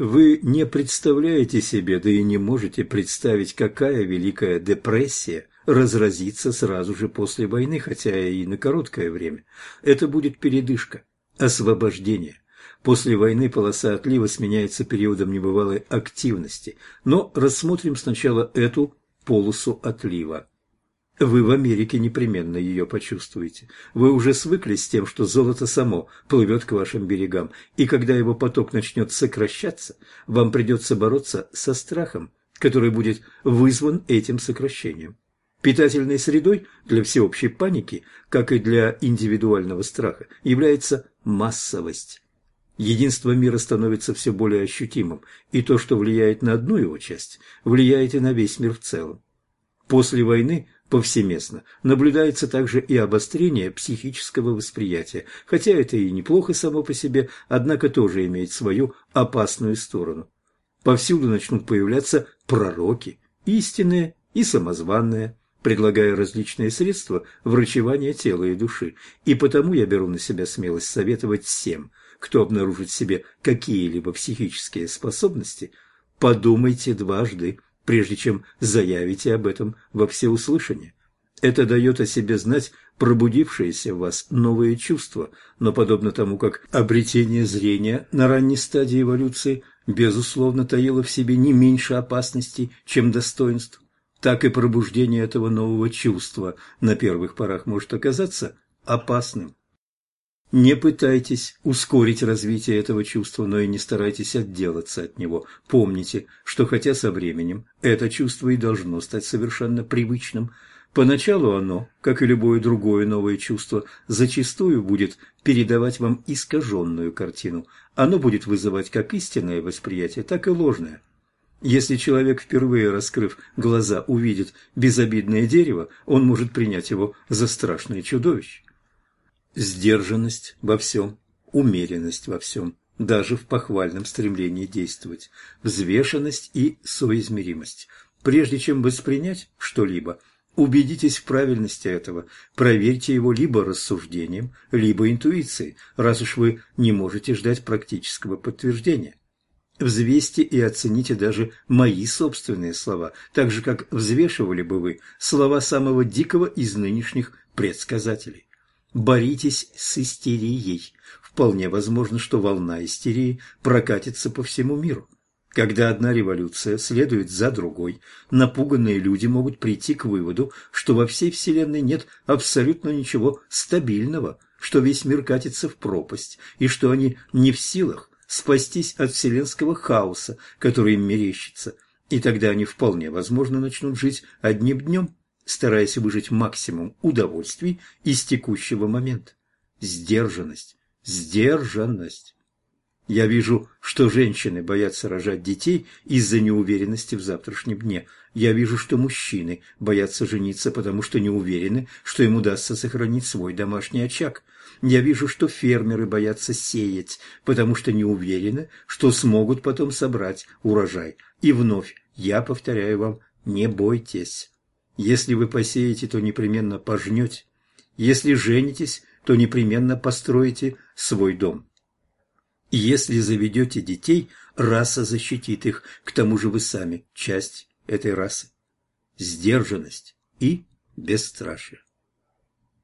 Вы не представляете себе, да и не можете представить, какая великая депрессия разразится сразу же после войны, хотя и на короткое время. Это будет передышка, освобождение. После войны полоса отлива сменяется периодом небывалой активности. Но рассмотрим сначала эту полосу отлива. Вы в Америке непременно ее почувствуете. Вы уже свыклись с тем, что золото само плывет к вашим берегам, и когда его поток начнет сокращаться, вам придется бороться со страхом, который будет вызван этим сокращением. Питательной средой для всеобщей паники, как и для индивидуального страха, является массовость. Единство мира становится все более ощутимым, и то, что влияет на одну его часть, влияет и на весь мир в целом. После войны повсеместно наблюдается также и обострение психического восприятия, хотя это и неплохо само по себе, однако тоже имеет свою опасную сторону. Повсюду начнут появляться пророки, истинные и самозванные, предлагая различные средства врачевания тела и души, и потому я беру на себя смелость советовать всем, кто обнаружит в себе какие-либо психические способности, подумайте дважды, прежде чем заявите об этом во всеуслышание. Это дает о себе знать пробудившиеся в вас новые чувства, но подобно тому, как обретение зрения на ранней стадии эволюции безусловно таило в себе не меньше опасностей, чем достоинств, так и пробуждение этого нового чувства на первых порах может оказаться опасным. Не пытайтесь ускорить развитие этого чувства, но и не старайтесь отделаться от него. Помните, что хотя со временем это чувство и должно стать совершенно привычным, поначалу оно, как и любое другое новое чувство, зачастую будет передавать вам искаженную картину. Оно будет вызывать как истинное восприятие, так и ложное. Если человек, впервые раскрыв глаза, увидит безобидное дерево, он может принять его за страшное чудовище. Сдержанность во всем, умеренность во всем, даже в похвальном стремлении действовать, взвешенность и соизмеримость. Прежде чем воспринять что-либо, убедитесь в правильности этого, проверьте его либо рассуждением, либо интуицией, раз уж вы не можете ждать практического подтверждения. Взвесьте и оцените даже мои собственные слова, так же, как взвешивали бы вы слова самого дикого из нынешних предсказателей. Боритесь с истерией. Вполне возможно, что волна истерии прокатится по всему миру. Когда одна революция следует за другой, напуганные люди могут прийти к выводу, что во всей Вселенной нет абсолютно ничего стабильного, что весь мир катится в пропасть, и что они не в силах спастись от вселенского хаоса, который им мерещится, и тогда они вполне возможно начнут жить одним днем стараясь выжить максимум удовольствий из текущего момента. Сдержанность, сдержанность. Я вижу, что женщины боятся рожать детей из-за неуверенности в завтрашнем дне. Я вижу, что мужчины боятся жениться, потому что не уверены, что им удастся сохранить свой домашний очаг. Я вижу, что фермеры боятся сеять, потому что не уверены, что смогут потом собрать урожай. И вновь я повторяю вам, не бойтесь. Если вы посеете, то непременно пожнете. Если женитесь, то непременно построите свой дом. Если заведете детей, раса защитит их, к тому же вы сами часть этой расы. Сдержанность и бесстрашие.